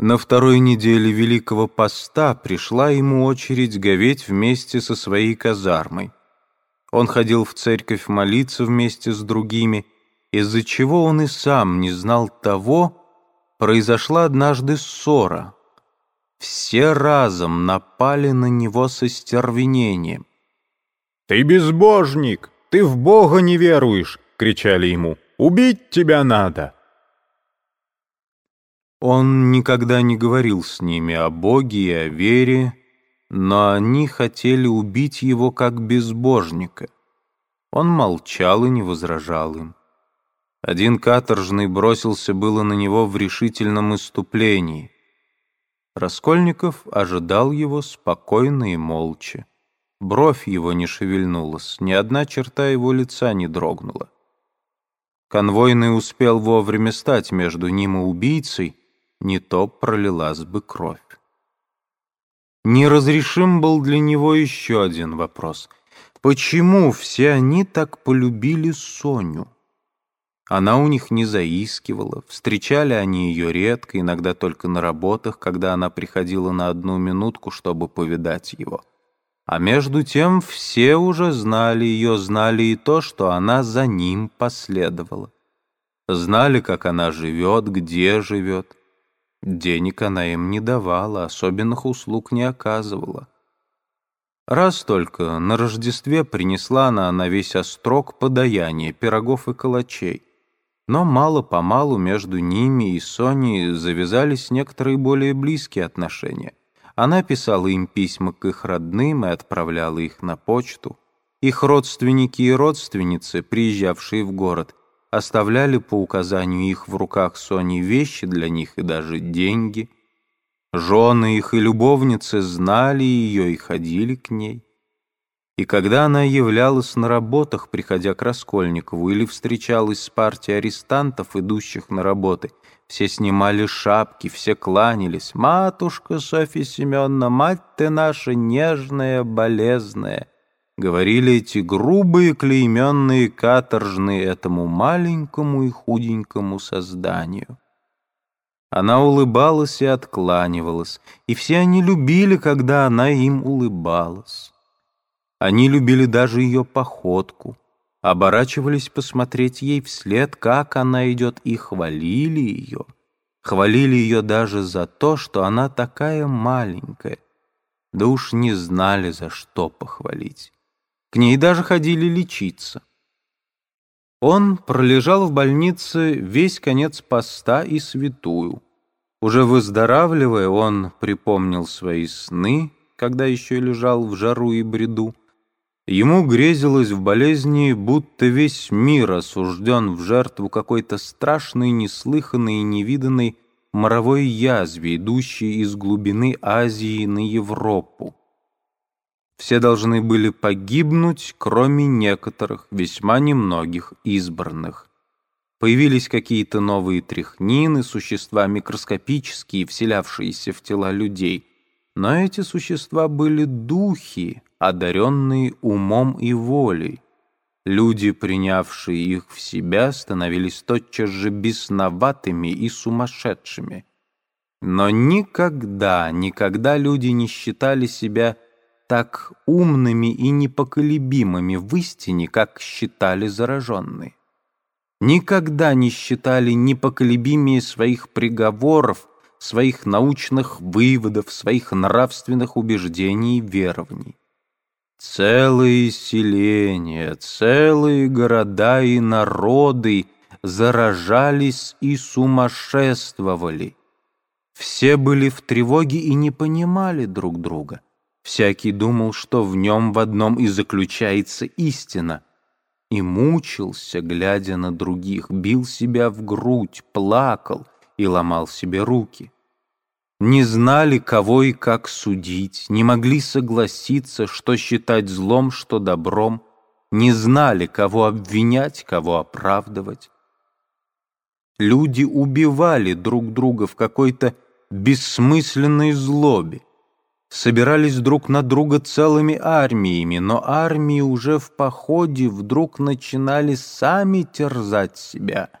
На второй неделе Великого Поста пришла ему очередь говеть вместе со своей казармой. Он ходил в церковь молиться вместе с другими, из-за чего он и сам не знал того, произошла однажды ссора. Все разом напали на него со стервенением. «Ты безбожник! Ты в Бога не веруешь!» — кричали ему. «Убить тебя надо!» Он никогда не говорил с ними о Боге и о вере, но они хотели убить его как безбожника. Он молчал и не возражал им. Один каторжный бросился было на него в решительном иступлении. Раскольников ожидал его спокойно и молча. Бровь его не шевельнулась, ни одна черта его лица не дрогнула. Конвойный успел вовремя стать между ним и убийцей, не то пролилась бы кровь. Неразрешим был для него еще один вопрос. Почему все они так полюбили Соню? Она у них не заискивала, встречали они ее редко, иногда только на работах, когда она приходила на одну минутку, чтобы повидать его. А между тем все уже знали ее, знали и то, что она за ним последовала. Знали, как она живет, где живет. Денег она им не давала, особенных услуг не оказывала. Раз только на Рождестве принесла она на весь острог подаяние пирогов и калачей. Но мало-помалу между ними и Соней завязались некоторые более близкие отношения. Она писала им письма к их родным и отправляла их на почту. Их родственники и родственницы, приезжавшие в город, оставляли по указанию их в руках Сони вещи для них и даже деньги. Жены их и любовницы знали ее и ходили к ней. И когда она являлась на работах, приходя к Раскольникову, или встречалась с партией арестантов, идущих на работы, все снимали шапки, все кланялись. «Матушка Софья Семеновна, мать ты наша нежная, болезная!» Говорили эти грубые, клейменные, каторжные этому маленькому и худенькому созданию. Она улыбалась и откланивалась, и все они любили, когда она им улыбалась. Они любили даже ее походку, оборачивались посмотреть ей вслед, как она идет, и хвалили ее. Хвалили ее даже за то, что она такая маленькая, да уж не знали, за что похвалить. К ней даже ходили лечиться. Он пролежал в больнице весь конец поста и святую. Уже выздоравливая, он припомнил свои сны, когда еще лежал в жару и бреду. Ему грезилось в болезни, будто весь мир осужден в жертву какой-то страшной, неслыханной и невиданной моровой язве, идущей из глубины Азии на Европу. Все должны были погибнуть, кроме некоторых, весьма немногих избранных. Появились какие-то новые тряхнины, существа микроскопические, вселявшиеся в тела людей. Но эти существа были духи, одаренные умом и волей. Люди, принявшие их в себя, становились тотчас же бесноватыми и сумасшедшими. Но никогда, никогда люди не считали себя так умными и непоколебимыми в истине, как считали зараженные. Никогда не считали непоколебимее своих приговоров, своих научных выводов, своих нравственных убеждений и верований. Целые селения, целые города и народы заражались и сумасшествовали. Все были в тревоге и не понимали друг друга. Всякий думал, что в нем в одном и заключается истина, и мучился, глядя на других, бил себя в грудь, плакал и ломал себе руки. Не знали, кого и как судить, не могли согласиться, что считать злом, что добром, не знали, кого обвинять, кого оправдывать. Люди убивали друг друга в какой-то бессмысленной злобе, собирались друг на друга целыми армиями, но армии уже в походе вдруг начинали сами терзать себя —